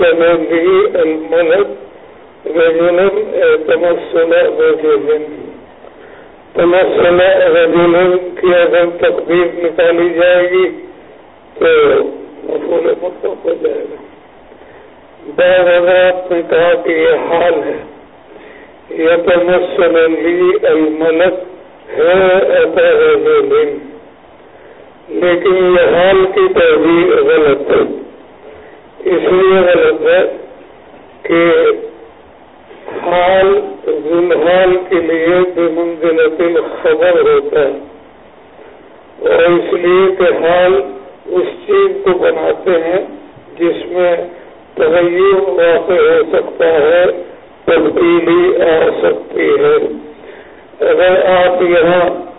تمسل لی الملک رجل تمسل رجل تمسل رجل کی اگر تقدیر نکالی جائے گی، تو مفول مطلب ہو جائے گا۔ بعض حضرات نے کہا کہ یہ حال ہے۔ یہ تمسل لی الملک ہے رجل لیکن یہ حال کی تحریر غلط ہے۔ اس لیے غلط ہے کہ حال ذلحال کے لیے بے منزل خبر ہوتا ہے۔ اور اس لیے کہ حال اس چیز کو بناتے ہیں جس میں تغیر واقع ہو سکتا ہے، تبدیلی آ سکتی ہے۔ اگر آپ یہاں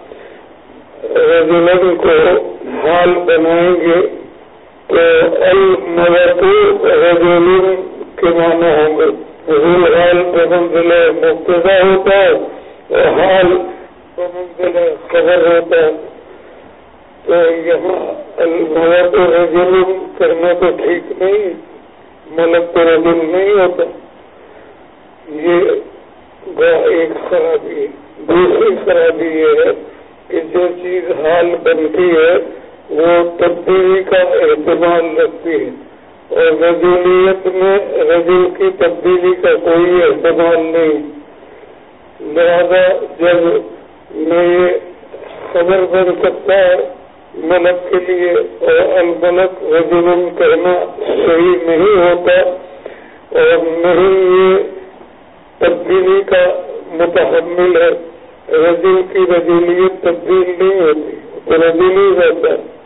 رجلن کو حال بنائیں گے تو الملک رجل کے معنی ہوں گے۔ حضول حال بمنزل مبتدا ہوتا ہے اور حال بمنزل خبر ہوتا ہے۔ تو یہاں الملک رجل کرنا تو ٹھیک نہیں، ملک تو رجل نہیں ہوتا۔ یہ ایک خرابی ہے۔ دوسری خرابی یہ ہے کہ جو چیز حال بنتی ہے وہ تبدیلی کا احتمال رکھتی ہے۔ اور رجولیت میں رجول کی تبدیلی کا کوئی احتمال نہیں۔ لہذا جب میں یہ خبر بن سکتا ہے ملک کے لیے اور الملک رجول کرنا صحیح نہیں ہوتا اور نہیں یہ تبدیلی کا متحمل ہے۔ رجول کی رجولیت تبدیل نہیں ہوتی تو ہی رہتا ہے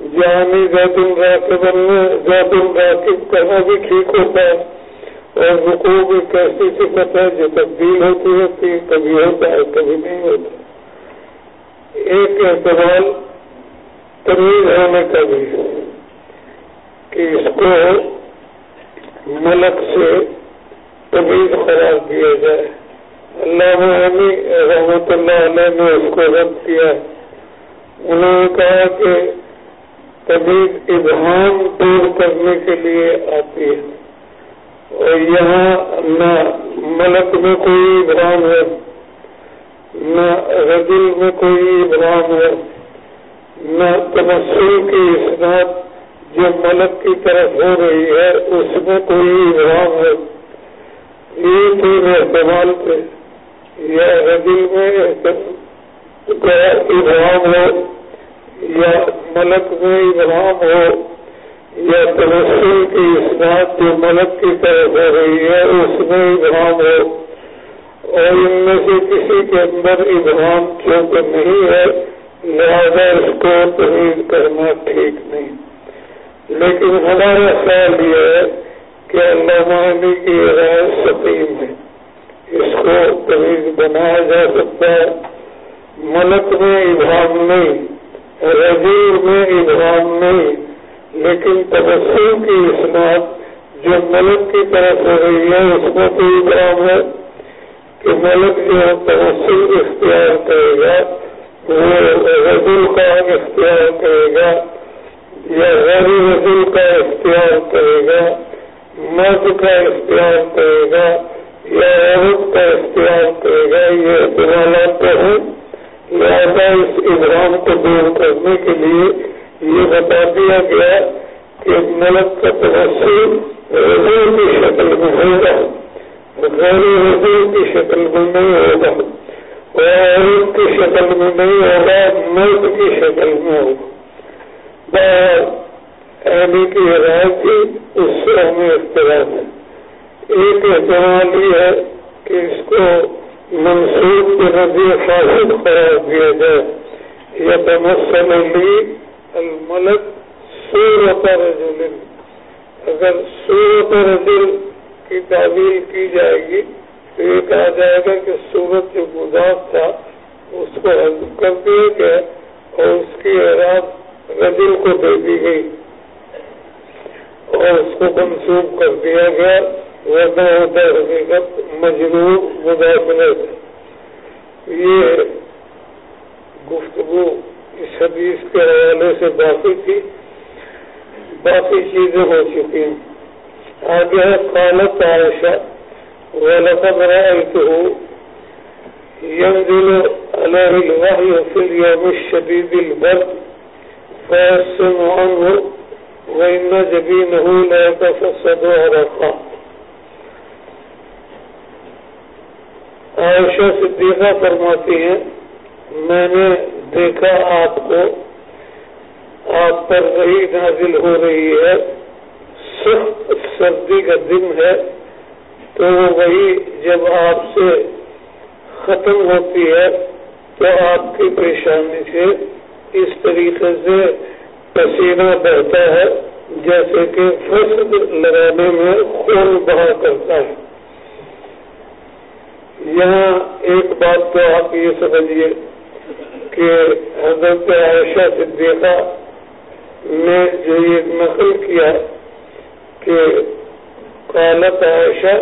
جہانی زید الراقب میں زید الراقب کرنا بھی ٹھیک ہوتا ہے۔ اور رکو بھی کیسی صفت ہے جو تبدیل ہوتی ہوتی ہے کبھی ہوتا ہے، کبھی نہیں ہوتا۔ ایک احتمال تمیز ہونے کا بھی کہ اس کو ملک سے تمیز قرار دیا جائے۔ اللہ عمی رحمت اللہ علیہ نے اس کو رد کیا۔ انہوں نے کہا کہ تمیز ابہام دور کرنے کے لیے آتی ہے۔ اور یہاں نہ ملک میں کوئی ابرام ہے، نہ رجل میں کوئی ابرام ہے، نہ تمسل کی اسناد جو ملک کی طرف ہو رہی ہے، اس میں کوئی ابرام ہے۔ یہ تین احتمال تھے یا رجل میں ابرام ہو یا ملک میں ابرام ہو، یا تمسل کی اسناد جو ملک کی طرف ہو رہی ہے اس میں ابرام ہو۔ اور ان میں سے کسی کے اندر ابرام چونکہ نہیں ہے، لہذا اس کو تمیز کرنا ٹھیک نہیں۔ لیکن ہمارا خیال یہ ہے کہ اللہ علی کی رائے سکیم ہے۔ اس کو تمیز بنایا جا سکتا ہے۔ ملک میں ابرام نہیں۔ رجیب میں ابرام نہیں، لیکن تبسل کی اسناد جو ملک کی طرف ہو رہی ہے، اس میں تو ابرام ہے کہ ملک جو تبسل اختیار کرے گا، وہ رجول کا اختیار کرے گا، یا غیر رجول کا اختیار کرے گا، مرد کا اختیار کرے گا، یا عورت کا اختیار کرے گا، یہ احتمالات تو ہیں۔ لہٰذا اس ابرام کو دور کرنے کے لیے یہ بتا دیا گیا کہ ملک کا تبصر رجوع کی شکل میں ہوگا غیر رجوع کی شکل میں نہیں ہوگا اور عورت کی شکل میں نہیں ہوگا مرد کی شکل میں ہوگا۔ کی رائے تھی، اس سے ہمیں اختلاف ہے۔ ایک احتمال یہ ہے کہ اس کو منسوخ کے نظر قرار دیا جائے یا تمسل علی الملک سورت رجل۔ اگر سورت رجل کی تعبیر کی جائے گی تو یہ کہا جائے گا کہ سورت جو مضاف تھا، اس کو حضب کر دیا گیا اور اس کی اعراب رجل کو دے دی گئی اور اس کو منسوخ کر دیا گیا۔ ہوتا ہے حقیقت مجرور مداخلت یہ گفتگو اس حدیث کے حوالے سے باقی تھی باقی چیزیں ہو چکی ہیں۔ آگے ہے، قالت عائشہ، ولقد رأيته ينزل عليه الوحي في اليوم الشديد البرد فيسم عنه وإن جبينه لا يتفسد عرقا عائشہ صدیقہ فرماتی ہیں، میں نے دیکھا آپ کو، آپ پر وہی نازل ہو رہی ہے، سخت سردی کا دن ہے، تو وہی جب آپ سے ختم ہوتی ہے تو آپ کی پریشانی سے اس طریقے سے پسینہ بہتا ہے، جیسے کہ فصل لگانے میں خون بہا کرتا ہے۔ یہاں ایک بات تو آپ یہ سمجھیے کہ حضرت عائشہ صدیقہ نے جو یہ نقل کیا کہ قالت عائشہ،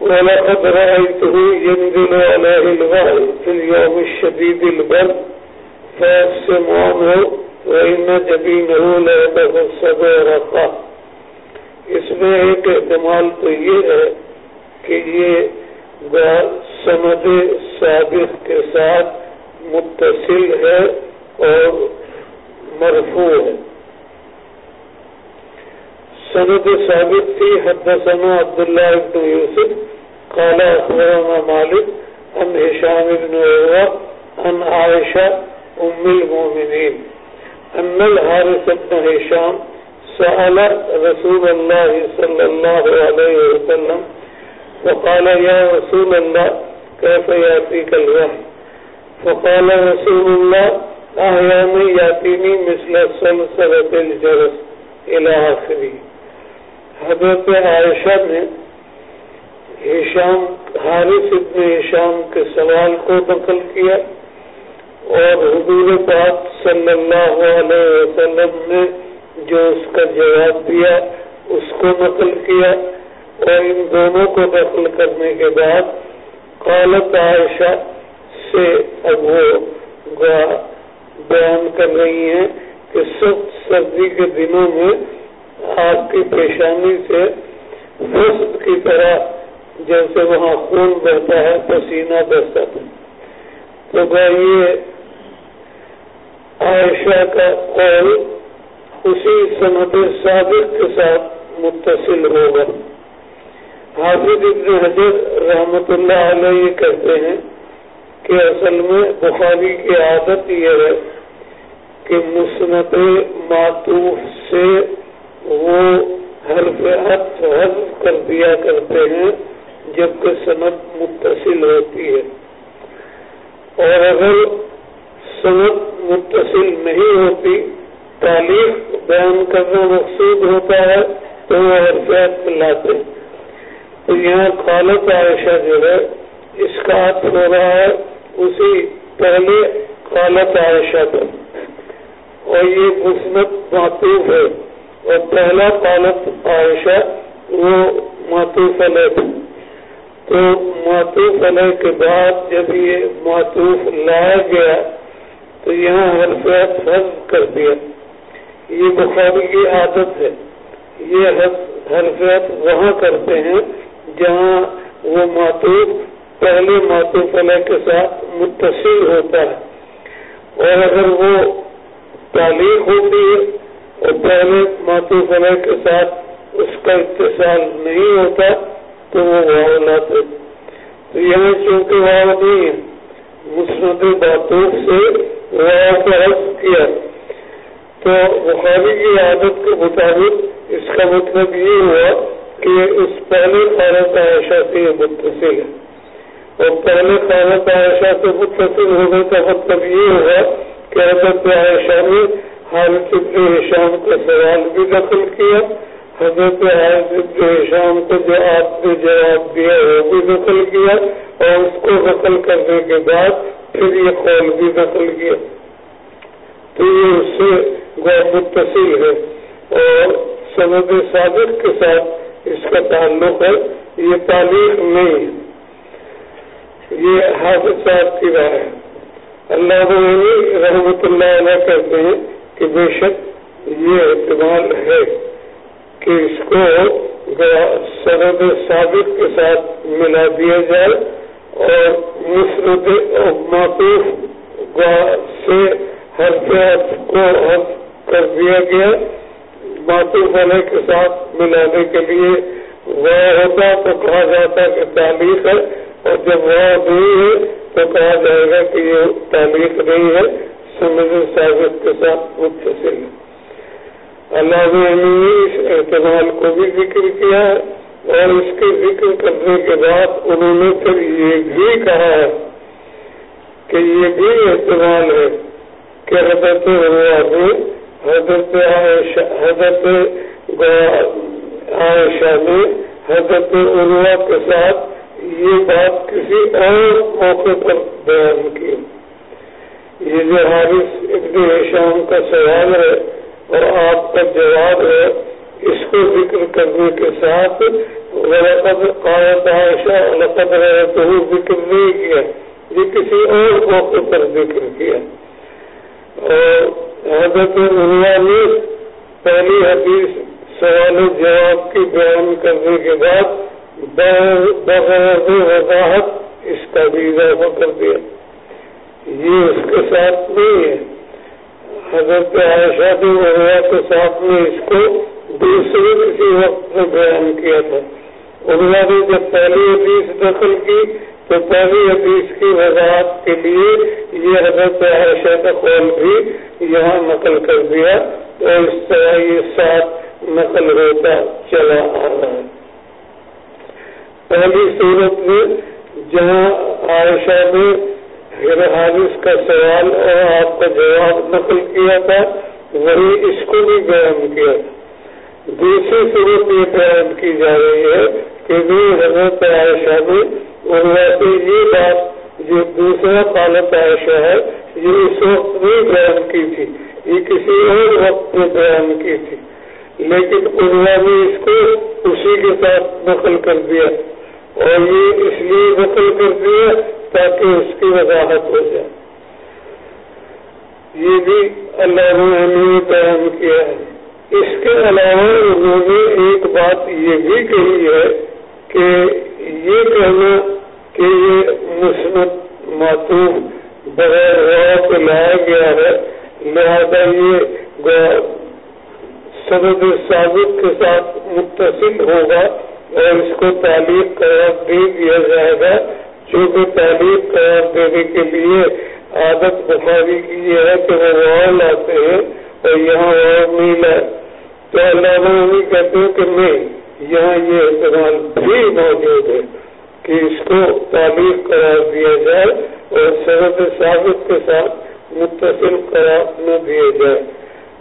ولقد رأيته ينزل عليه الوحي في اليوم الشديد البرد فيقسم عنه وإن جبينه لا رقا اس میں ایک احتمال تو یہ ہے کہ یہ وہ سند ثابت کے ساتھ متصل ہے اور مرفوع ہے۔ سند ثابت تھی، حدثنا عبداللہ ابن یوسف، قال اخبرنا مالک ان هشام بن عروہ ان عائشہ، ام المؤمنین۔ ان الحارث بن هشام سأل رسول الله صلى الله عليه وسلم فقال يا رسول الله، كيف يأتيك الوحي؟ فقال رسول الله أحيانا يأتيني مثل سلسلة الجرس إلى آخره. حضرت عائشہ نے حارث ابن ہشام کے سوال کو نقل کیا اور حضور پاک صلی اللہ علیہ وسلم نے جو اس کا جواب دیا، اس کو نقل کیا۔ اور ان دونوں کو نقل کرنے کے بعد قالت عائشہ سے اب وہ بیان کر رہی ہیں کہ سخت سردی کے دنوں میں آپ کی پریشانی سے وسط کی طرح جیسے وہاں خون بہتا ہے، پسینہ بہتا ہے۔ تو یہ عائشہ کا قول اسی سند سابق کے ساتھ متصل ہوگا۔ حافظ ابن حضر رحمت اللہ علیہ یہ کہتے ہیں کہ اصل میں بخاری کی عادت یہ ہے کہ مسنت معطوف سے وہ حرف حرف حذف کر دیا کرتے ہیں جبکہ صنعت متصل ہوتی ہے۔ اور اگر صنعت متصل نہیں ہوتی تعلیم بیان کرنا مقصود ہوتا ہے تو وہ حرفیات لاتے تو یہاں خالت عائشہ جو ہے، اس کا ہاتھ ہو رہا ہے، اسی پہلے خالت عائشہ پر اور یہ مثبت معطوف ہے۔ اور پہلا قالت عائشہ، وہ معطوف علیہ تھا۔ تو معطوف علیہ کے بعد جب یہ معطوف لایا گیا، تو یہاں حرفیات فرض کر دیا۔ یہ بخاری کی عادت ہے۔ یہ حرفیات وہاں کرتے ہیں۔ جہاں وہ معطوف، پہلے معطوف علیہ کے ساتھ متصل ہوتا ہے۔ اور اگر وہ تعلیم ہوتی ہے اور پہلے ماتو فلح کے ساتھ اس کا اتصال نہیں ہوتا، تو وہ واؤ لاتے تو یہاں چونکہ واؤ نہیں ہے مسرت باتوف سے واؤ کا حق کیا۔ تو بخاری کی عادت کے مطابق اس کا مطلب یہ ہوا کہ اس پہلے خالت عائشہ سے یہ متصل ہے۔ اور پہلے خالت عائشہ سے متصل ہونے کا مطلب یہ ہوگا کہ حضرت عائشہ نے حالت ابن شام کا سوال بھی دخل کیا۔ حضرت حضرت شام کو جو آپ نے جواب دیا وہ بھی نقل کیا اور اس کو نقل کرنے کے بعد پھر یہ قول بھی نقل کیا۔ تو یہ اس سے متصل ہے۔ اور سند صادق کے ساتھ اس کا تعلق ہے یہ تعلیم نہیں ہے یہ حافظ صاحب کی رائے ہے۔ اللہ رحمت اللہ علیہ کہتے ہیں کہ بے شک یہ اعتماد ہے کہ اس کو سند ثابت کے ساتھ ملا دیا جائے اور مسرد معطوف سے ہر کو حد کر دیا گیا۔ ماتو والے کے ساتھ ملانے کے لیے وہ ہوتا تو کہا جاتا کہ تعلیق ہے، اور جب وہ نہیں ہے تو کہا جائے گا کہ یہ تعلیق نہیں ہے۔ سمجھ ثابت کے ساتھ متصل ہے۔ اللہ نے اس اعتماد کو بھی ذکر کیا ہے اور اس کے ذکر کرنے کے بعد انہوں نے پھر یہ بھی کہا ہے کہ یہ بھی احتمال ہے کہ حضرت نے حضرت حضرت عائشہ نے حضرت عروا کے ساتھ یہ بات کسی اور موقع پر بیان کی۔ یہ جو حارث ابن شام کا سوال ہے اور آپ کا جواب ہے، اس کو ذکر کرنے کے ساتھ قائد عائشہ لقد رہتے ذکر نہیں کیا۔ یہ کسی اور موقع پر ذکر کیا۔ حضرت نے پہلی حدیث سوال و جواب کی بیان کرنے کے بعد بغیر وضاحت اس کا بھی اضافہ کر دیا۔ یہ اس کے ساتھ نہیں ہے۔ حضرت عائشہ عروا کے ساتھ میں اس کو دوسرے کسی وقت میں بیان کیا تھا۔ عروا نے جب پہلی حدیث دخل کی تو پہلی حدیث کی وضاحت کے لیے یہ حضرت عائشہ کا قول بھی یہاں نقل کر دیا اور اس طرح یہ ساتھ نقل ہوتا چلا آ رہا ہے۔ پہلی صورت میں جہاں عائشہ نے حادث کا سوال اور آپ کا جواب نقل کیا تھا، وہی اس کو بھی بیان کیا۔ دوسری صورت یہ بیان کی جا رہی ہے کہ حضرت عائشہ نے یہ بات جو دوسرا پالت عائشہ ہے یہ اس وقت نہیں بیان کی تھی، یہ کسی اور وقت میں بیان کی تھی۔ لیکن عروا نے اس کو اسی کے ساتھ نقل کر دیا۔ اور یہ اس لیے نقل کر دیا تاکہ اس کی وضاحت ہو جائے۔ یہ بھی اللہ نے بیان کیا ہے۔ اس کے علاوہ انہوں نے ایک بات یہ بھی کہی ہے کہ یہ کہنا کہ یہ مثبت معطوف بغیر غور کو لایا گیا ہے، لہذا یہ سبد ثابت کے ساتھ متصل ہوگا اور اس کو تعلیم قرار دے دیا جائے گا۔ چونکہ تعلیم قرار دینے کے لیے عادت بخاری کی یہ ہے کہ وہ غور لاتے ہیں اور یہاں غور نہیں لائے۔ تو اللہ کہتے ہیں کہ نہیں یہاں یہ استعمال بھی موجود ہے کہ اس کو تعلیم قرار دیا جائے اور سرد ثابت کے ساتھ متصل قرار نہ دیا جائے۔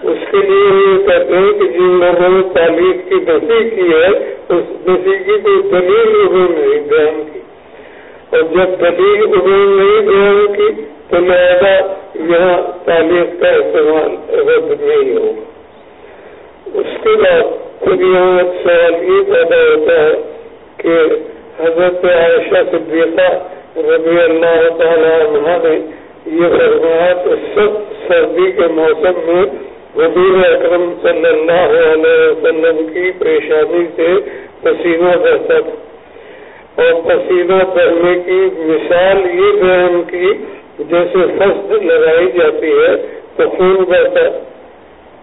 اس کے لیے یہ کہتے ہیں کہ جن لوگوں نے تعلیم کی نفی کی ہے، اس نفی کی کوئی دلیل انہوں نے بیان کی۔ اور جب دلیل انہوں نے بیان کی، تو لہٰذا یہاں تعلیم کا استعمال رد نہیں ہوگا۔ اس کے بعد خود یہاں ایک سوال یہ پیدا ہوتا ہے کہ حضرت عائشہ صدیقہ رضی اللہ تعالیٰ عنہ نے یہ فرمایا کہ سب سردی کے موسم میں حضور اکرم صلی اللہ علیہ وسلم کی پریشانی سے پسینہ بہتا تھا۔ اور پسینہ بہنے کی مثال یہ بیان کی جیسے فصل لگائی جاتی ہے تو خون بہتا۔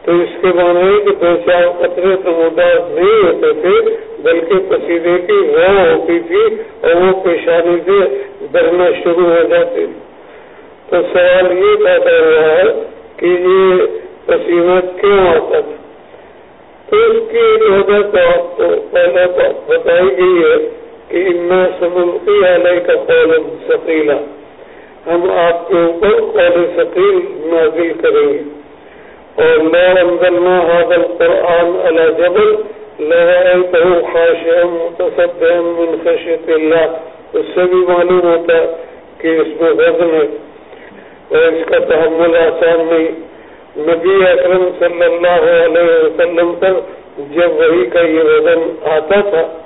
تو اس کے معنی کہ دو چار قطرے تو مداز نہیں ہوتے تھے، بلکہ پسینے کی وہ ہوتی تھی اور وہ پیشانی سے بڑھنا شروع ہو جاتے تو سوال یہ پیدا ہوا ہے کہ یہ پسینہ کیوں آتا تھا؟ تو اس کی وجہ تو آپ کو پہلے بتائی گئی ہے کہ ان سمندی علیہ کا قول ثقیلا ہم آپ کے اوپر قول ثقیل نازل کریں گے۔ اور لو انزلنا هذا القرآن على جبل لرأيته خاشعا متصدعا من خشية الله اس سے بھی معلوم ہوتا ہے کہ اس میں وزن ہے۔ اور اس کا تحمل آسان نہیں۔ نبی اکرم صلی اللہ علیہ وسلم پر جب وہی کا یہ وزن آتا تھا،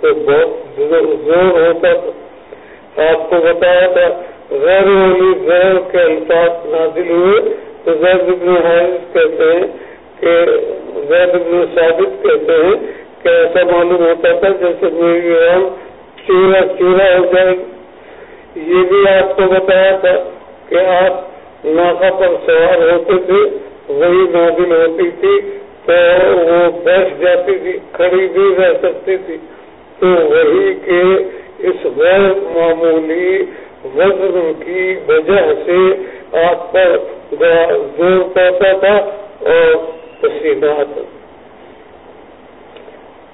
تو بہت زور ہوتا تھا۔ آپ کو بتایا تھا، غیر والی زہر کے الفاظ نازل ہوئے۔ تو زید ابن حارث کہتے ہیں کہ زید ابن ثابت کہتے ہیں کہ ایسا معلوم ہوتا تھا جیسے میری رام چورا چورا ہو جائے یہ بھی آپ کو بتایا تھا کہ آپ ناکا پر سوار ہوتے تھے، وہی نازل ہوتی تھی، تو وہ بیٹھ جاتی تھی، کھڑی بھی رہ سکتی تھی۔ تو وہی کے اس غیر معمولی وزن کی وجہ سے آپ پر زور پڑتا تھا اور پسینہ آتا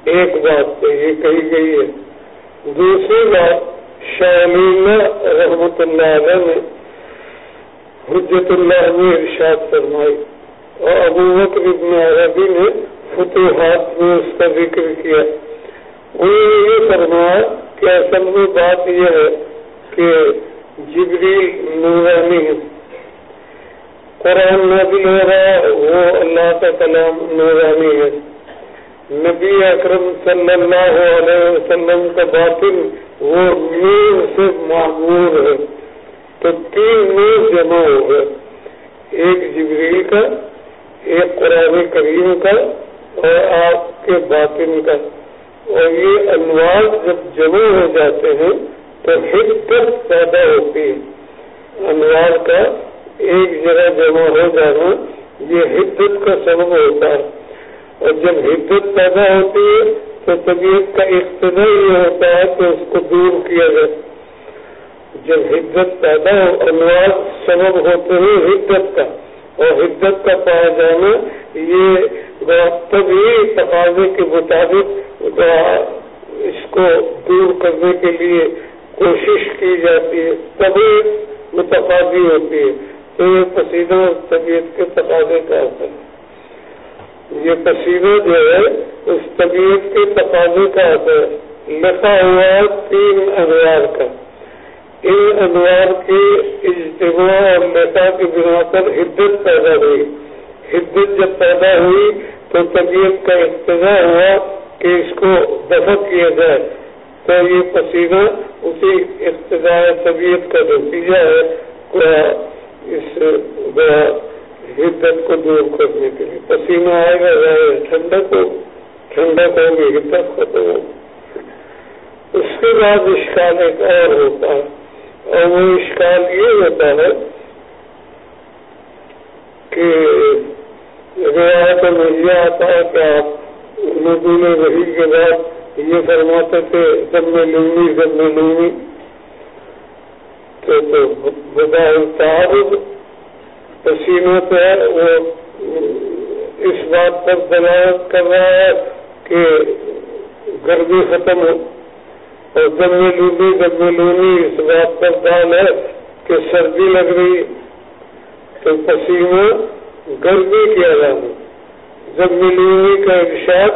ایک بات تو یہ کہی گئی ہے، دوسری بات شالینا رحمت اللہ علیہ نے حجت اللہ نے ارشاد فرمائی۔ اور ابو بکر ابن عربی نے فتوحات میں اس کا ذکر کیا۔ انہوں نے یہ فرمایا کہ اصل میں بات یہ ہے کہ جبریل نورانی ہے قرآن نازل ہو رہا وہ اللہ کا کلام نورانی ہے۔ نبی اکرم صلی اللہ علیہ وسلم کا باطن وہ نور سے معمور ہے۔ تو تین نور جمع ہو گئے۔ ایک جبریل کا، ایک قرآن کریم کا اور آپ کے باطن کا۔ اور یہ انوار جب جمع ہو جاتے ہیں تو حدت پیدا ہوتی ہے۔ انوار کا ایک جگہ جمع ہو جانا، یہ حدت کا سبب ہوتا ہے۔ اور جب حدت پیدا ہوتی ہے، تو طبیعت کا اقتدا یہ ہوتا ہے کہ اس کو دور کیا جائے۔ جب حدت پیدا ہو انوار سبب ہوتے ہیں حدت کا۔ اور حدت کا پایا جانا، یہ تبھی تقاضے کے مطابق اس کو دور کرنے کے لیے کوشش کی جاتی ہے۔ تبھی متفادی ہوتی ہے۔ تو یہ پسینہ طبیعت کے تقاضے کا اثر ہے۔ یہ پسینہ جو ہے، اس طبیعت کے تقاضے کا اثر ہے۔ لکھا ہوا تین انوار کا۔ ان انوار کے اجتماع اور نیتا کی بنا پر حدت پیدا ہوئی۔ حدت جب پیدا ہوئی تو طبیعت کا اقتضاء ہوا کہ اس کو دفع کیا جائے۔ تو یہ پسینہ اسی اقتداء طبیعت کا نتیجہ ہے اس حدت کو دور کرنے کے لیے پسینہ آئے گا ٹھنڈک ہو ٹھنڈک ہوگی حدت ختم ہوگی اس کے بعد اشکال ایک اور ہوتا ہے، اور وہ اشکال یہ ہوتا ہے کہ روایت میں یہ آتا ہے کہ آپ نبول وحی کے بعد یہ فرماتے تھے سب میں لوں گی سب میں لوں گی تو بتا تعارف پسینہ پہ وہ اس بات پر دلالت کر رہا ہے کہ گرمی ختم ہو۔ اور لونی جب لونی اس بات پر دال ہے کہ سردی لگ رہی، تو پسینہ گرمی کی علامت جب لونی کا ارشاد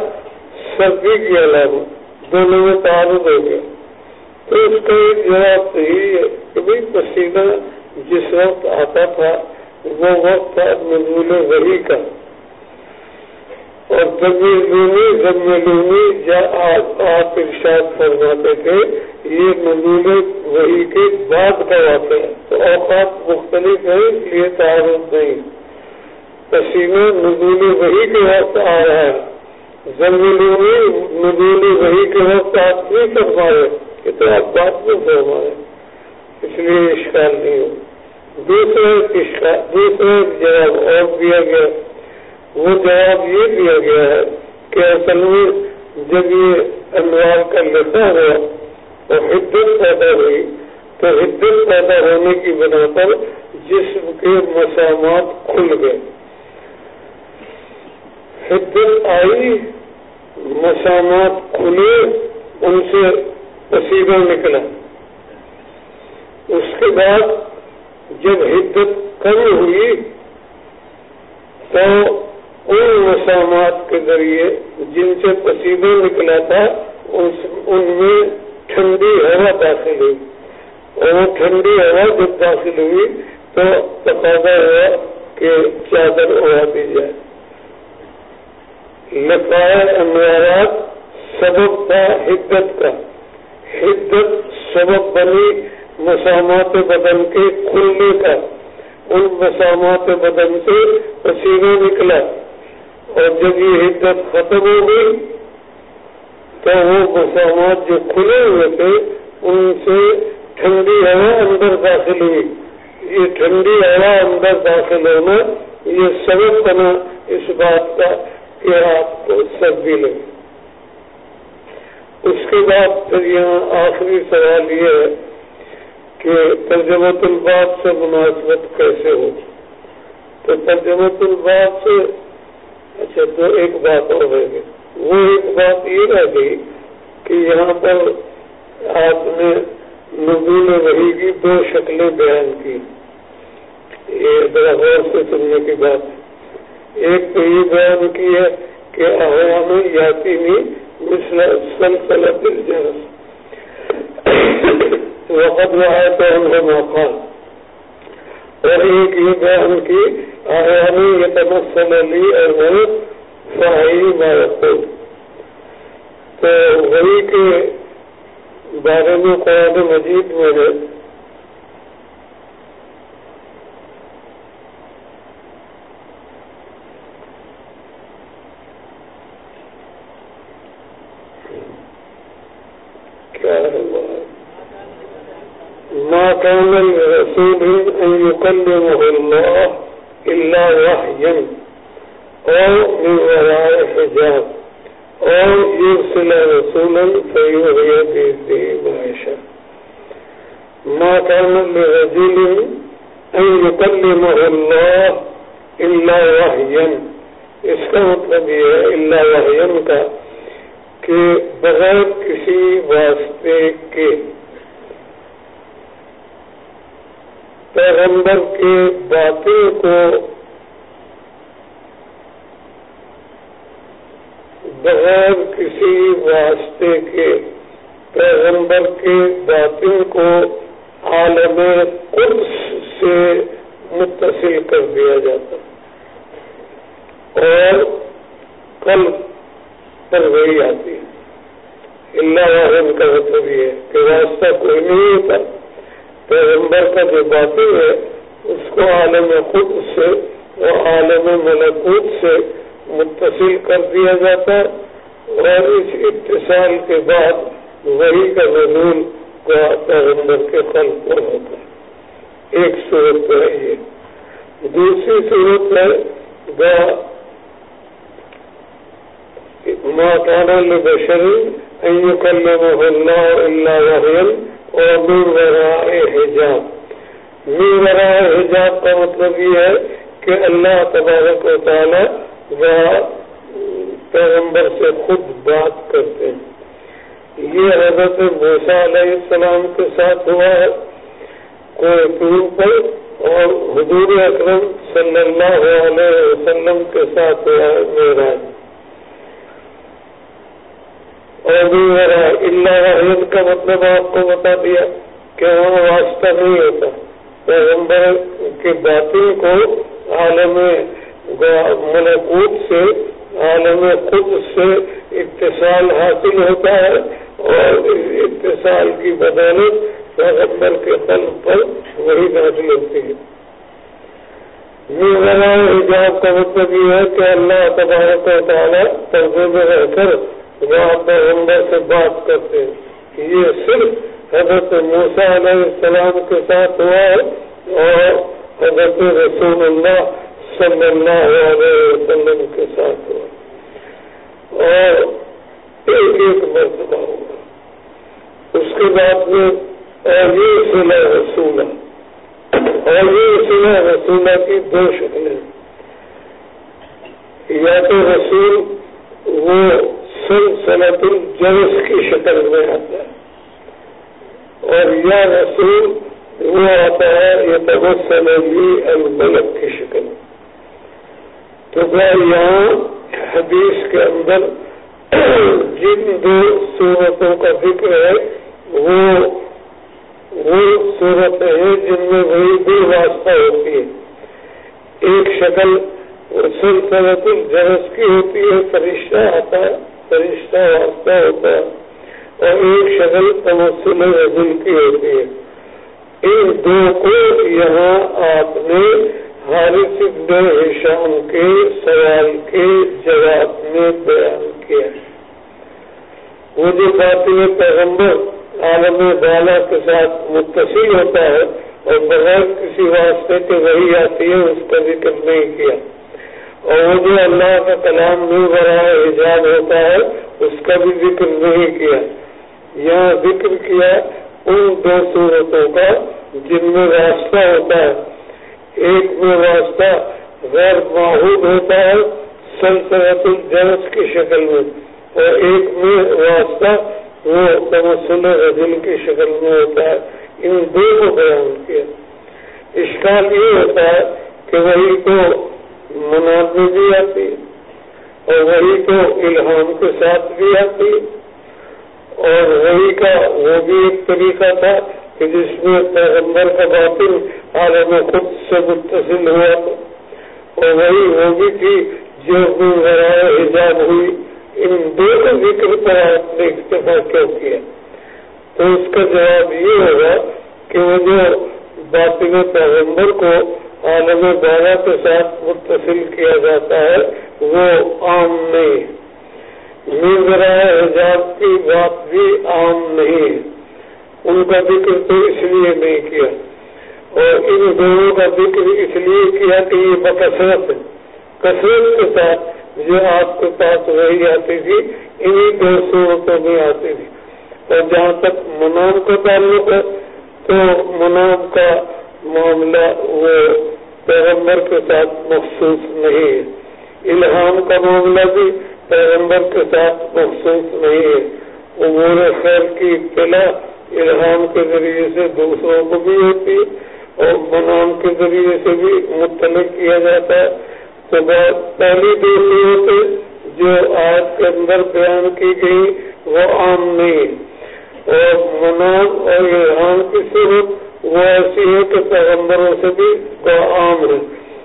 سردی کی علامت دونوں میں تعارف ہو گیا۔ تو اس کا ایک جواب تو یہی ہے کہ بھائی پسینہ جس وقت آتا تھا، وہ وقت تھا نزول وہی کا۔ اور لونی زمین لونی آپ ارشاد فرماتے تھے، یہ نمونے وہی کے بعد کرواتے ہیں تو اوقات مختلف ہیں، اس لیے تعارف نہیں۔ پسینہ نزول وہی کے وقت آ رہا ہے۔ زمین نزول وہی کے وقت آپ نہیں کر پا رہے یہ تو آپ بات میں فرما رہے اس لیے اشکال نہیں ہو۔ دوسرے دوسرے جواب اور دیا گیا۔ وہ جواب یہ دیا گیا ہے کہ اصل میں جب یہ انوار کا لکھا ہوا اور حدت پیدا ہوئی۔ تو حدت پیدا ہونے کی بنا پر جسم کے مسامات کھل گئے۔ حدت آئی مسامات کھلے، ان سے پسیدہ نکلا۔ اس کے بعد جب حدت کم ہوئی، تو ان مسامات کے ذریعے جن سے پسیدہ نکلا تھا ان میں ٹھنڈی ہوا داخل ہوئی۔ اور وہ ٹھنڈی ہوا جب داخل ہوئی، تو تقاضا ہوا کہ چادر اڑا دی جائے۔ لفایا انوارات سبب تھا حدت کا۔ حدت سبب بنی مسامات بدن کے کھلنے کا۔ ان مسامات بدن سے پسینہ نکلا۔ اور جب یہ حدت ختم ہو گئی، تو وہ مسامات جو کھلے ہوئے تھے، ان سے ٹھنڈی ہوا اندر داخل ہوئی۔ یہ ٹھنڈی ہوا اندر داخل ہونا یہ سبب بنا اس بات کا۔ کہ آپ کو سردی لگے اس کے بعد پھر یہاں آخری سوال یہ ہے کہ ترجمت الباب سے مناسبت کیسے ہو تو ترجمت الباب سے اچھا تو ایک بات اور رہ گئی۔ وہ ایک بات یہ رہ گئی کہ یہاں پر آپ نے نبول وحی کی دو شکلیں بیان کی۔ یہ ذرا غور سے سننے کی بات ایک تو یہ بیان کی ہے کہ عوام احوام یاتی سلسلت الجرس وقت وہ آئے تو ہم نے موقع اور ایک یہ بیان کی احوامی یہ تمسل علی اور وہ فہائی مارکوٹ تو وہی کے بارے میں قرآن مجید میں نے ما كان لرسول أن يكلمه الله إلا وحيا أو من وراء حجاب أو يرسل رسولا فيوهي بإذنه ما يشاء ما كان لرجل أن يكلمه الله إلا وحيا اس کا مطلب یہ ہے، اللہ وحیم کا، کہ بغیر کسی واسطے کے پیغمبر کے باتوں کو بغیر کسی واسطے کے پیغمبر کے باتوں کو عالم قدس سے متصل کر دیا جاتا اور کل پر وہی آتی ہے۔ اللہ واحد کا مطلب یہ ہے کہ واسطہ کوئی نہیں ہوتا۔ پیغمبر کا جو باتیں ہے، اس کو عالم خود سے اور عالم ملکوت سے متصل کر دیا جاتا ہے اور اس اتصال کے بعد وہی کا نزول کا پیغمبر کے قلب پر ہوتا ہے۔ ایک صورت ہے یہ۔ دوسری صورت ہے ما كان لبشر أن يكلمه الله إلا وحيا ومن وراء حجاب۔ من حجاب کا مطلب یہ ہے کہ اللہ تبارک و تعالی و پیغمبر سے خود بات کرتے ہیں۔ یہ حضرت موسیٰ علیہ السلام کے ساتھ ہوا ہے۔ کوئی دور پر اور حضور اکرم صلی اللہ علیہ وسلم کے ساتھ ہوا ہے۔ میرا۔ اور اللہ کا مطلب آپ کو بتا دیا کہ وہاں واسطہ نہیں ہوتا۔ پیغمبر کی باتیں کو عالم ملکوت سے، عالم خود سے اتصال حاصل ہوتا ہے اور اتصال کی بدولت پیغمبر کے قلب پر وہی حاصل ہوتی ہے۔ یہ حجاب کا مطلب یہ ہے کہ اللہ تبارک و تعالیٰ پردے میں رہ کر وہاں پیغمبر سے بات کرتے ہیں یہ صرف حضرت موسیٰ علیہ السلام کے ساتھ ہوا ہے اور حضرت رسول اللہ صلی اللہ علیہ وسلم کے ساتھ ہوا اور ایک ایک مرتبہ ہوا۔ اس کے بعد میں اور یہ سلا رسولہ، اور یہ سلا رسولہ کی دو شکلیں۔ یا تو رسول وہ سلسلت الجرس کی شکل میں آتا ہے۔ اور یا رسول وہ آتا ہے یہ تبصل الملک کی شکل۔ تو یہاں حدیث کے اندر جن دو صورتوں کا ذکر ہے، وہ وہ صورت ہے جن میں وہی دو واسطہ ہوتی ہے ایک شکل سلطنت الجرس کی ہوتی ہے، فرشتہ آتا ہے، فرشتہ واسطہ ہوتا ہے، اور ایک شکل تمسل رضل کی ہوتی ہے۔ ان دو کو یہاں آپ نے حارث ابن شام کے سوال کے جواب میں بیان کیا۔ وہ جو باطل پیغمبر عالم بالا کے ساتھ متصل ہوتا ہے اور بغیر کسی واسطے کے وہی آتی ہے، اس کا ذکر نہیں کیا۔ اور وہ جو اللہ کا کلام نہیں بڑا ایجاد ہوتا ہے، اس کا بھی ذکر نہیں کیا۔ یہاں ذکر کیا ان دو صورتوں کا جن میں راستہ ہوتا ہے۔ ایک میں راستہ غیر معہود ہوتا ہے سلطنت الجرس کی شکل میں، اور ایک میں واسطہ وہ تمسل رضل کی شکل میں ہوتا ہے۔ ان دو کو بیان کیا۔ اشکال یہ ہوتا ہے کہ وہی تو مناد میں بھی آتی اور وہی تو الہام کے ساتھ بھی آتی اور وہی کا وہ بھی ایک طریقہ تھا کہ جس میں پیغمبر کا باطل عالم خود سے متصل ہوا تھا اور وہی وہ بھی تھی جو حجاب ہوئی۔ ان دو کے ذکر پر آپ نے اکتفا کیوں کیا؟ تو اس کا جواب یہ ہوگا کہ وہ جو باطن پیغمبر کو عالم دورہ کے ساتھ متصل کیا جاتا ہے، وہ عام نہیں۔ حجاب کی بات بھی عام نہیں۔ ان کا ذکر تو اس لیے نہیں کیا۔ اور ان دونوں کا ذکر اس لیے کیا کہ یہ بکثرت، کثرت کے ساتھ جو آپ کے پاس وہی آتی تھی انہیں دو صورتوں میں آتی تھی۔ اور جہاں تک مناب کا تعلق ہے، تو مناب کا معاملہ وہ پیغمبر کے ساتھ مخصوص نہیں ہے۔ الہام کا معاملہ بھی پیغمبر کے ساتھ مخصوص نہیں ہے۔ امور خیر کی اطلاع الہام کے ذریعے سے دوسروں کو بھی ہوتی ہے اور منام کے ذریعے سے بھی مطلع کیا جاتا ہے۔ تو پہلی دوسری ہوتے جو آج کے اندر بیان کی گئی، وہ عام نہیں ہے۔ اور مناب اور ارحان کی صورت وہ ایسی ہے کہ پیغمبروں سے بھی عام ہے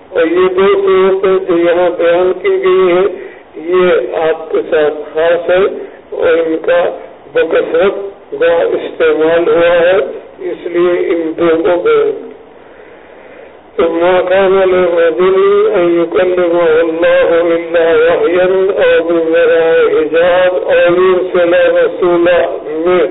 اور یہ دو صورتیں جو یہاں بیان کی گئی ہیں، یہ آپ کے ساتھ خاص ہے اور ان کا بکثرت کا استعمال ہوا ہے، اس لیے ان دو کو بیان۔ ثم كان للرجل أن يكلمه الله إلا وحيا أو من وراء حجاب أو يرسل رسولا۔ منه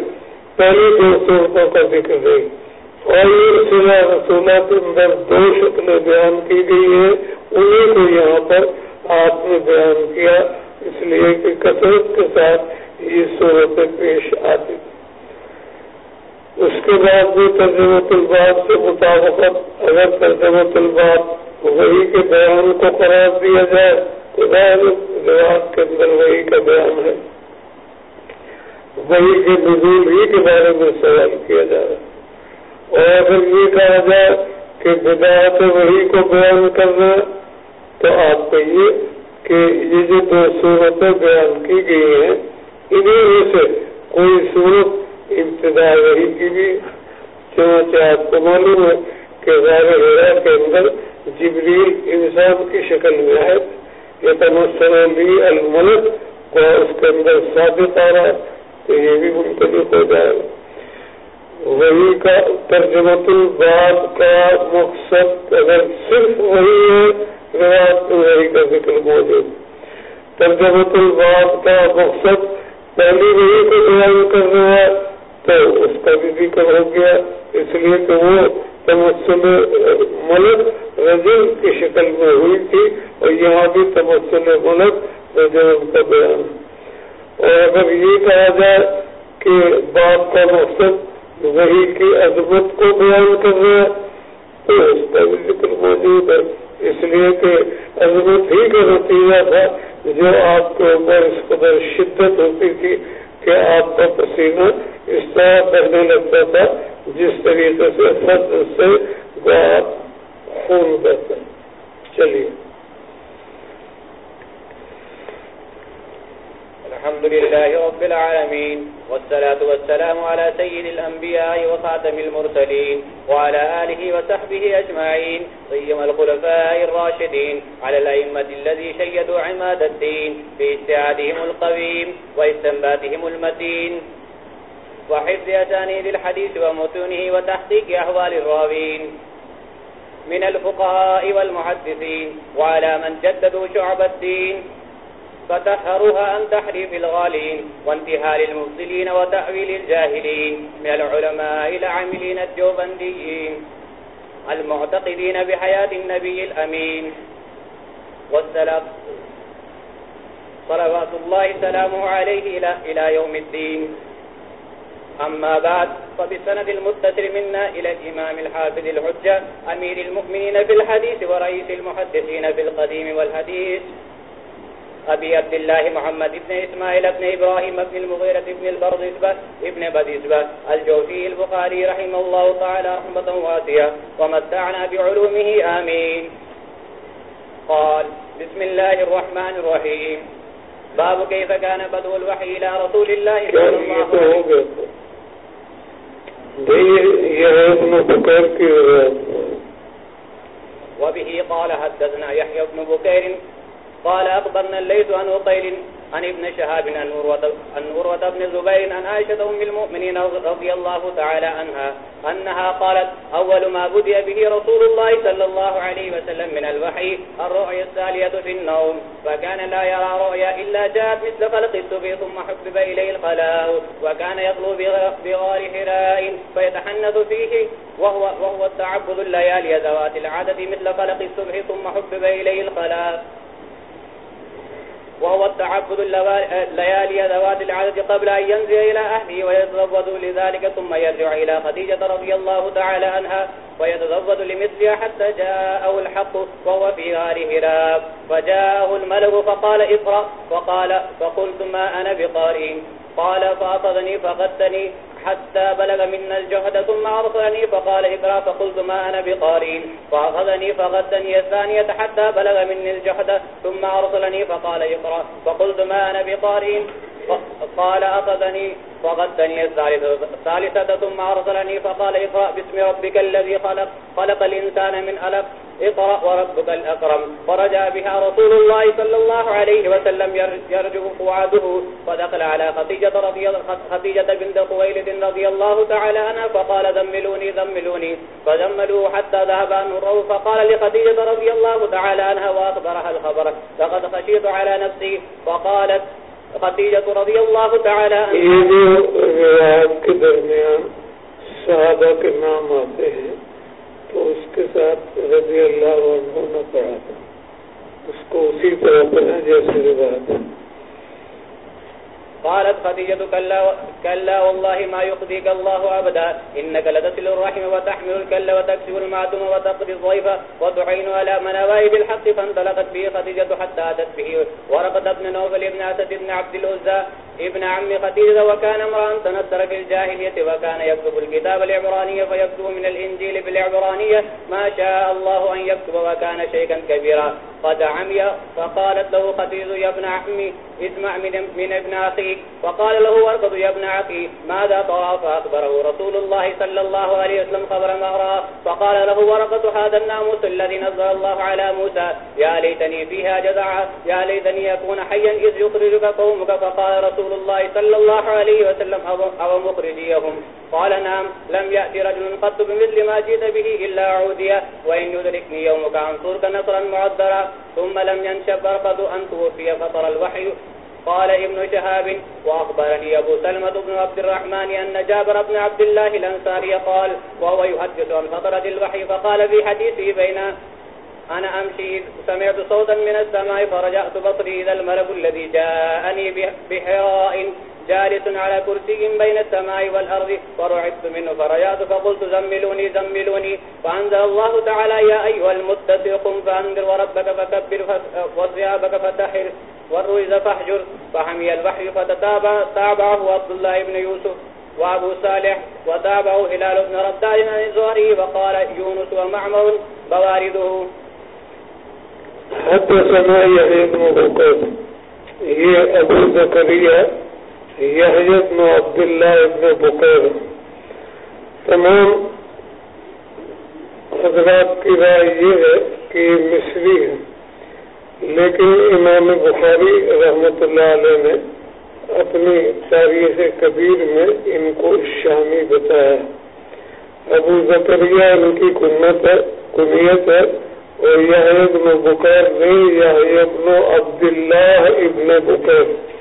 پہلی دو صورتوں کا ذکر ہے۔ اور یہ سلا رسولہ کے اندر دو شکلیں بیان کی گئی ہے انہیں کو یہاں پر آپ نے بیان کیا، اس لیے کہ کثرت کے ساتھ یہ صورتیں پیش آتی۔ اس کے بعد بھی ترجمہ طلبات سے مطابقت، اگر ترجمہ طلبات وہی کے بیان کو قرار دیا جائے، تو رواج کے اندر وہی کا بیان ہے۔ وہی کے نزول ہی کے بارے میں سوال کیا جا رہا ہے۔ اور اگر یہ کہا جائے کہ بدایت وہی کو بیان کرنا، تو آپ کہیے کہ یہ جو دو صورتیں بیان کی گئی ہیں انہیں میں سے کوئی صورت ابتدا وہی کی بھی، چنانچہ آپ کو معلوم ہے کہ غیر ہیرا کے اندر جبریل انسان کی شکل میں آئے یہ تمسر علی الملک کو اس کے اندر ثابت آ رہا ہے تو یہ بھی منتخب ہو جائے۔ گا وہی کا ترجمت الباب کا مقصد اگر صرف وہی ہے، روایت تو وہی کا ذکر موجود ترجمت الباب کا مقصد پہلی وہی کو بیان کر رہا ہے، تو اس کا بھی ذکر ہو گیا۔ اس لیے کہ وہ تمسل ملک رجل کی شکل میں ہوئی تھی اور یہاں بھی تمسل ملک رجل کا بیان۔ اور اگر یہ کہا جائے کہ باپ کا مقصد وہی کی عظمت کو بیان کر رہا ہے۔ تو اس کا بھی ذکر موجود ہے۔ اس لیے کہ عظمت ہی کا نتیجہ تھا جو آپ کے اوپر اس قدر شدت ہوتی تھی کہ آپ کا پسینہ اس طرح بہنے لگتا تھا، جس طریقے سے فرد سے خون بہتا۔ چلیے۔ الحمد لله رب العالمين والصلاة والسلام على سيد الأنبياء وخاتم المرسلين وعلى آله وصحبه أجمعين طيما الخلفاء الراشدين على الأئمة الذي شيدوا عماد الدين في استعادهم القويم واستنباتهم المتين وحفظ أسانيد الحديث ومتونه وتحقيق أحوال الراوين من الفقهاء والمحدثين وعلى من جددوا شعب الدين فتحرها عن تحريف الغالين وانتهال المفضلين وتأويل الجاهلين من العلماء إلى العاملين الجوبنديين المعتقدين بحياة النبي الأمين. والسلام صلوات الله سلامه عليه إلى, إلى يوم الدين. أما بعد فبسند المتصل منا إلى الإمام الحافظ الحجة أمير المؤمنين في الحديث ورئيس المحدثين في القديم والحديث. أبي عبد الله محمد بن إسماعيل بن إبراهيم بن المغيرة بن البرضسبة ابن بدسبة الجوفي البخاري رحمه الله تعالى رحمة واسية ومتعنا بعلومه آمين قال بسم الله الرحمن الرحيم باب كيف كان بدو الوحي إلى رسول الله صلى الله عليه وسلم۔ وبه قال حدثنا يحيى بن بكير قال أخبرنا الليث عن أقيل عن ابن شهاب عن أروة بن زبير عن عائشة أم المؤمنين رضي الله تعالى عنها أنها قالت أول ما بدأ به رسول الله صلى الله عليه وسلم من الوحي الرؤية السالية في النوم فكان لا يرى رؤيا إلا جاءت مثل خلق السبي ثم حبب إليه الخلاء وكان يطلو بغار حراء فيتحنث فيه وهو, وهو التعبد الليالي ذوات العدد مثل خلق السبح ثم حبب إليه الخلاء. وهو التعبد الليالي ذوات العدد قبل أن ينزل إلى أهله ويتزود لذلك ثم يرجع إلى خديجة رضي الله تعالى عنها ويتزود لمثلها حتى جاءه الحق وهو في غار هراب. فجاءه الملك فقال اقرأ فقال فقلت ما أنا بقارئ. قال فأخذني فقدتني حتى بلغ منا الجهد ثم أرسلني فقال اقرأ فقلت ما أنا بقارين فأخذني فغدني الثانية حتى بلغ مني الجهد ثم أرسلني فقال اقرأ. فقلت ما أنا بقارين قال أخذني فغدني الثالثة ثم أرسلني فقال اقرأ باسم ربك الذي خلق خلق الإنسان من ألف اقرأ وربك الأكرم فرجع بها رسول الله صلى الله عليه وسلم يرجع فعاده فدخل على خطيجة, رضي خطيجة بنت خويلد رضي الله تعالى عنها فقال ذملوني ذملوني فذملوا حتى ذهب نوره فقال لخطيجة رضي الله تعالى عنها وأخبرها الخبر لقد خشيت على نفسي فقالت خدیجہ رضی اللہ تعالی یہ جو روایت کے درمیان صحابہ کے نام آتے ہیں، تو اس کے ساتھ رضی اللہ عنہ نہ پڑھا تھا اس کو اسی طرح پڑھا جیسے روایت ہے۔ قالت خديجة كلا, كلا والله ما يقضيك الله أبدا. إنك لتسل الرحم وتحمل الكل وتكسب المعدوم وتقضي الضيف وتعين على منوائب الحق. فانطلقت به خديجة حتى أتت به ورقد ابن نوفل ابن أسد ابن عبد الأزى ابن عم خديجة. وكان امرأ تنسر في الجاهلية وكان يكتب الكتاب العبرانية فيكتب من الإنجيل بالعبرانية. ما شاء الله أن يكتب وكان شيئا كبيرا. قد عمي فقالت له خديجة يا ابن عمي اسمع من, من ابن أخيك. وقال له ورقض يا ابن عقي ماذا طرى فأخبره رسول الله صلى الله عليه وسلم خبر مهرا فقال له ورقض هذا الناموس الذي نزل الله على موسى. يا ليتني فيها جزعا يا ليتني يكون حيا إذ يخرجك قومك. فقال رسول الله صلى الله عليه وسلم أو مخرجيهم. قال نعم لم يأتي رجل قط بمثل ما جيت به إلا عودية. وإن يدركني يومك عنصرك نصرا معذرا. ثم لم ينشب برقض أن توفي فطر الوحي. قال ابن شهاب، وأخبرني أبو سلمة بن عبد الرحمن أن جابر بن عبد الله الأنصاري قال، وهو يحدث عن فترة الوحي، فقال في حديثه بين، أنا أمشي، سمعت صوتا من السماء، فرجعت بطري إذا الملك الذي جاءني بحراء جالس على كرسي بين السماء والأرض فرعبت منه فرجعت فقلت زملوني زملوني. فأنزل الله تعالى، يا أيها المتسق قم فأنذر وربك فكبر وثيابك فتحر، والرجز فاحجر. فحمي الوحي فتتابعه عبد الله بن يوسف وابو صالح، وتابعه هلال بن رداد عن الزهري. وقال يونس ومعمر، بوارده. حدثنا يحيى بن بكر هي ابو زكريا يحيى بن عبد الله بن تمام حضرات کی رائے یہ ہے کہ مصری ہے لیکن امام بخاری رحمت اللہ علیہ نے اپنی تاریخ کبیر میں ان کو شامی بتایا۔ ابو زکریہ ان کی کنت ہے، کنیت ہے اور یہ ابن بکیر نے یہ ابن عبداللہ ابن بکیر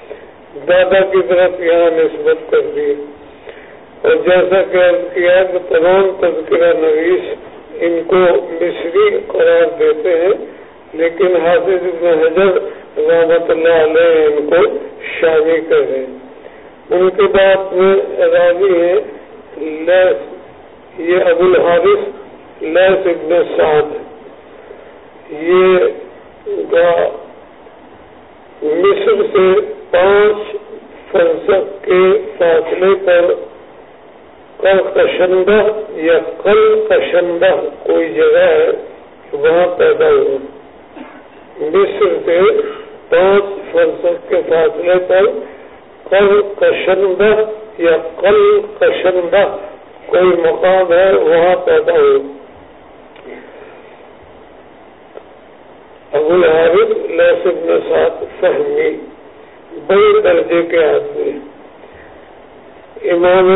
دادا کی طرف یہاں نسبت کر دی۔ اور جیسا کہ کیا کہ تمام تذکرہ نویس ان کو مصری قرار دیتے ہیں، لیکن حافظ ابن حجر رحمت اللہ علیہ ان کو شامی کر رہے ان کے بعد میں راضی ہے لیس یہ ابو الحارث لیس ابن سعد۔ یہ مصر سے پانچ فرسک کے فاصلے پر کل کشندہ یا کل کشندہ کوئی جگہ ہے وہاں پیدا ہوا مصر سے پانچ فرسخ کے فاصلے پر کل کشندہ یا کل کشندہ کوئی مقام ہے وہاں پیدا ہو۔ ابو الحارث لہسب نے ساتھ فہمی بڑے درجے کے آدمی امام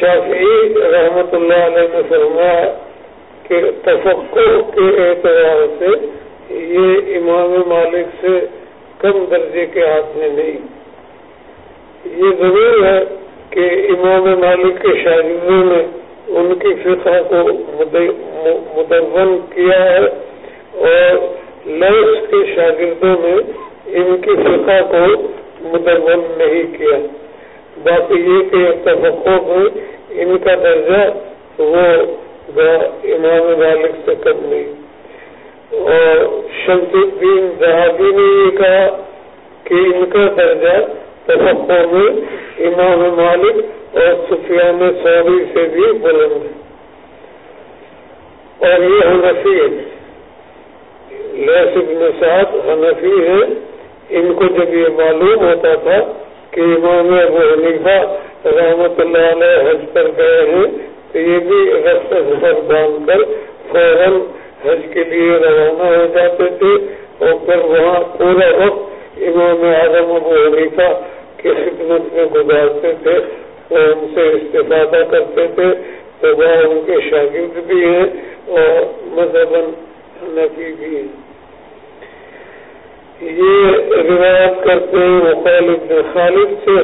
شافعی رحمت اللہ علیہ نے فرمایا کہ تفکر کے اعتبار سے یہ امام مالک سے کم درجے کے ہاتھ میں نہیں۔ یہ ضرور ہے کہ امام مالک کے شاگردوں نے ان کی فقہ کو مدون کیا ہے اور لوس کے شاگردوں نے ان کی فقہ کو مدون نہیں کیا۔ باقی یہ کہ اتفقوں میں ان کا درجہ وہ امام مالک سے کم نہیں۔ اور شمس الدین زہابی نے یہ کہا کہ ان کا درجہ تفقوں میں امام مالک اور سفیان سوری سے بھی بلند ہے۔ اور یہ حنفی ہے۔ لہس ابن سعد حنفی ہے۔ ان کو جب یہ معلوم ہوتا تھا کہ امام ابو حنیفہ رحمت اللہ علیہ حج پر گئے ہیں، تو یہ بھی رست سفر باندھ کر فوراً حج کے لیے روانہ ہو جاتے تھے اور پھر وہاں پورا وقت امام اعظم ابو حنیفہ کی خدمت میں گزارتے تھے اور ان سے استفادہ کرتے تھے۔ تو وہ ان کے شاگرد بھی ہیں اور مذہباً نفی بھی ہیں۔ یہ روایت کرتے ہیں وقال ابن خالد سے،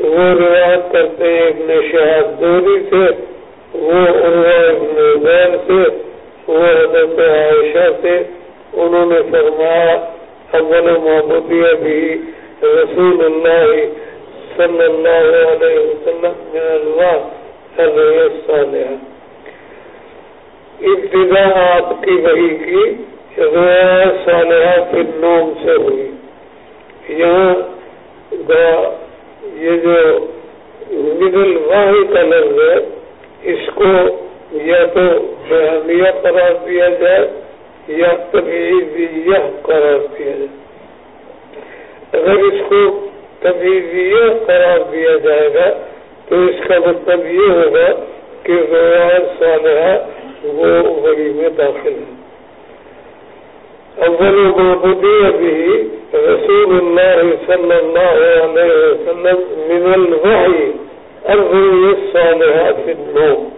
وہ روایت کرتے ہیں ابن شہاد دوری سے، وہ ابن عبیر سے، وہ حضرت عائشہ سے۔ انہوں نے فرمایا، اول محبوبیہ بھی رسول اللہ صلی اللہ علیہ وسلم من اللہ علیہ صالحہ ابتدا آپ کی وحی کی صالحہ فی النوم سے ہوئی۔ یہاں یہ جو مدل واحد کا لفظ ہے، اس کو یا تو بہمیہ قرار دیا جائے، یا تبیزیہ قرار دیا جائے۔ اگر اس کو تبیزیہ قرار دیا جائے گا، تو اس کا مطلب یہ ہوگا کہ روایت صالحہ وہ وہی میں داخل ہے۔ اول معبودی ابھی رسول اللہ صلی اللہ علیہ وسلم من الوحی الروی الصالحہ فی النوم.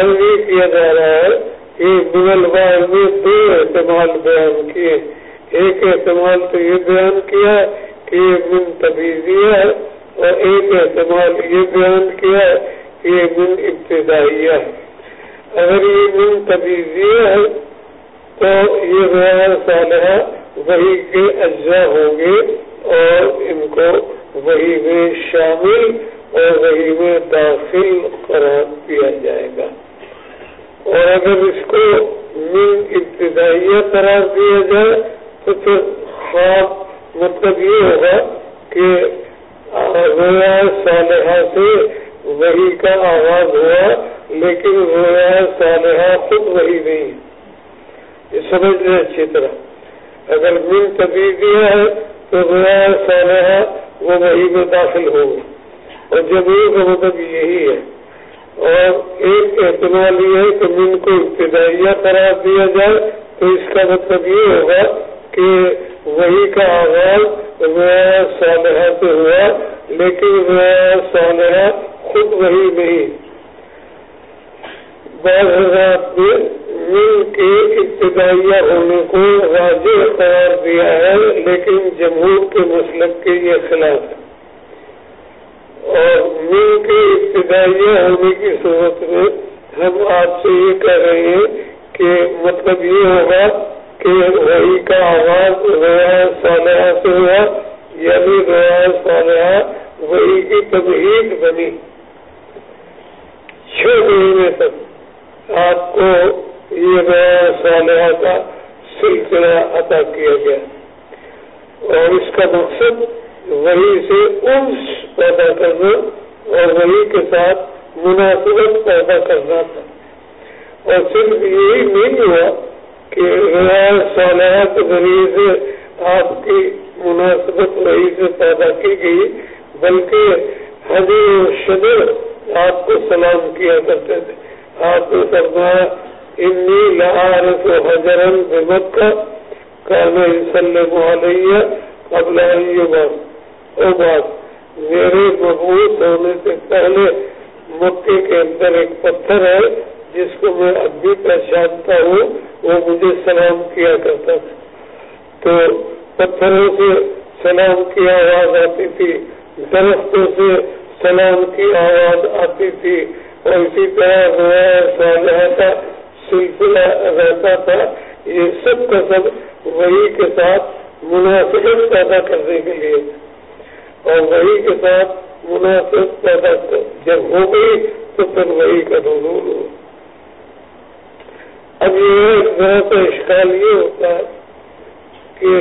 اب کیا جا رہا ہے کہ بغل بار میں دو احتمال بیان کیے، ایک احتمال تو یہ بیان کیا کہ یہ من تبیزیہ ہے، اور ایک احتمال یہ بیان کیا کہ یہ من ابتدائیہ ہے۔ اگر یہ من تبیزیہ ہے تو یہ غیر صالحہ وہی کے اجزاء ہوں گے اور ان کو وہی میں شامل اور وہی میں داخل قرار دیا جائے گا۔ اور اگر اس کو من ابتدائیہ قرار دیا جائے تو پھر خواب مطلب یہ ہوگا کہ رویا صالحہ سے وہی کا آغاز ہوا، لیکن رویا صالحہ خود وہی نہیں۔ یہ سمجھ لیں اچھی طرح۔ اگر من تبھی دیا ہے تو رویا صالحہ وہ وہی میں داخل ہوگا اور جمعی کا مطلب یہی ہے۔ اور ایک احتمال یہ ہے کہ من کو ابتدائیہ قرار دیا جائے تو اس کا مطلب یہ ہوگا کہ وہی کا آغاز رویا صالحہ سے ہوا، لیکن رویا صالحہ خود وہی نہیں۔ بعض حضرات مل کے ابتدائیہ ہونے کو واضح قرار دیا ہے، لیکن جمہور کے مسلک کے یہ خلاف ہے۔ اور مل کے ابتدائیہ ہونے کی صورت میں ہم آپ سے یہ کہہ رہے ہیں کہ مطلب یہ ہوگا کہ وہی کا آواز رویا صالحہ سے ہوا یعنی رویا صالحہ وہی کی تمہید بنی۔ چھ مہینے تک۔ آپ کو یہ رویا صالحہ کا سلسلہ عطا کیا گیا۔ اور اس کا مقصد وہی سے انس پیدا کرنا اور وہی کے ساتھ مناسبت پیدا کرنا تھا۔ اور صرف یہی نہیں ہوا کہ روایت صالحہ کے ذریعے سے آپ کی مناسبت وہی سے پیدا کی گئی، بلکہ حضر شدر آپ کو سلام کیا کرتے تھے۔ آپ کو فرمایا انی لعارف حجرن بمکہ کانا سلم علیہ قبل ایوبا او بات، میرے مبوس ہونے سے پہلے مکے کے اندر ایک پتھر ہے، جس کو میں اب بھی پہچانتا ہوں، وہ مجھے سلام کیا کرتا تھا۔ تو پتھروں سے سلام کی آواز آتی تھی، درختوں سے سلام کی آواز آتی تھی۔ اور اسی طرح کا سلسلہ رہتا تھا، یہ سب کا سب وہی کے ساتھ مناسبت پیدا کرنے کے لیے۔ اور وہی کے ساتھ مناسب پیدا جب ہو گئی تو پھر وہی کا ضرور ہو اب یہ ذرا تو اشکال یہ ہوتا ہے کہ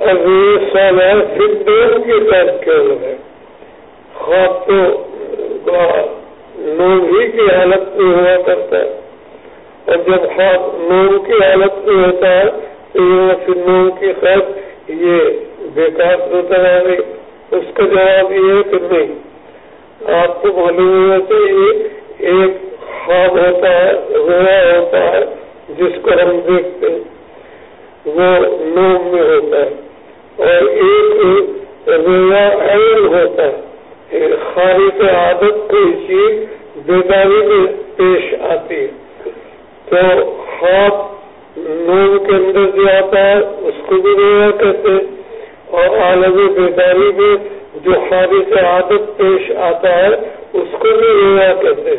اب یہ سال ہے پھر دیر کے ساتھ کیوں لگے خواب تو نوم ہی کی حالت میں ہوا کرتا ہے۔ اور جب خواب نوم کی حالت میں ہوتا ہے، تو یہ پھر نوم کی خط یہ بیکار نظر آ گئی۔ اس کا جواب یہ ہے کہ نہیں۔ آپ کو معلوم ہونا چاہیے، ایک خواب ہوتا ہے رویا ہوتا ہے، جس کو ہم دیکھتے ہیں۔ وہ نوم میں ہوتا ہے۔ اور ایک رویا عین ہوتا ہے۔ خارج عادت کوئی چیز بیداری میں پیش آتی ہے۔ تو خواب نوم کے اندر جو آتا ہے، اس کو بھی رویا کہتے۔ اور عالم بیداری میں جو خارج عادت پیش آتا ہے، اس کو بھی رویا کہتے۔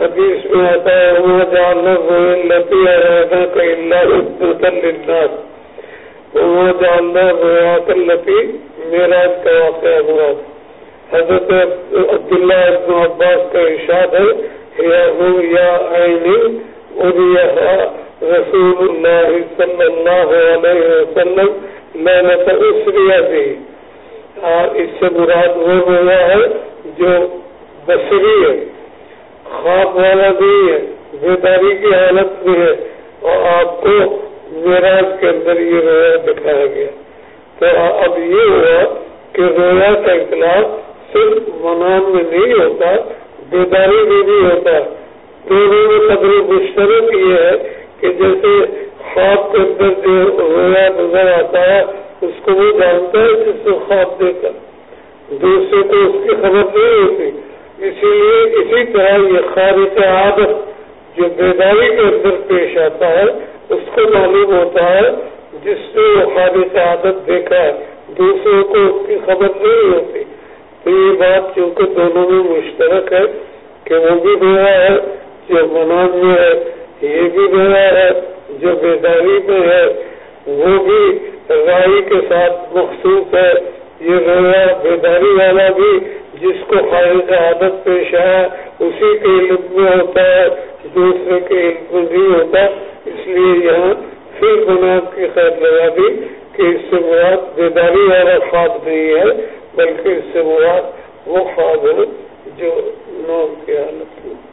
حدیث میں آتا ہے وہ جاننا لتی رہنا کہ اللہ للناس وہ جاننا روایت لتی میرا کا واقعہ ہوا۔ حضرت عبداللہ ابن عباس کا ارشاد ہے، یا ہو یا عینی اور یہ رسول اللہ صلی اللہ علیہ وسلم، میں نے تو اسریا دی اس سے مراد وہ ہوا ہے جو بصری ہے، خواب والا بھی ہے، بیداری کی حالت بھی ہے، اور آپ کو میراج کے اندر یہ رویا دکھایا گیا۔ تو اب یہ ہوا کہ رویا کا اخلاق صرف منان میں نہیں ہوتا، بیداری میں بھی ہوتا۔ دونوں میں قدر مشترک یہ ہے کہ جیسے خواب کے اندر جو رویا نظر آتا ہے، اس کو وہ جانتا ہے جس کو خواب دے کر دوسرے کو اس کی خبر نہیں ہوتی۔ اسی لیے اسی طرح یہ خارج عادت جو بیداری کے اندر پیش آتا ہے اس کو معلوم ہوتا ہے جس نے وہ خارج عادت دیکھا ہے دوسروں کو اس کی خبر نہیں ہوتی۔ تو یہ بات چونکہ دونوں میں مشترک ہے کہ وہ بھی گیا ہے، جو منان میں ہے، یہ بھی گیا ہے، جو بیداری میں ہے، وہ بھی رائی کے ساتھ مخصوص ہے۔ یہ رویا بیداری والا بھی جس کو خارج عادت پیش ہے اسی کے علم میں ہوتا ہے، دوسرے کے علم میں نہیں ہوتا۔ اس لیے یہاں پھر گناہ کی خیر لگا دی کہ اس سے مراد بیداری والا خواب نہیں ہے، بلکہ اس سے مراد وہ خواب ہے جو نو کی حالت میں۔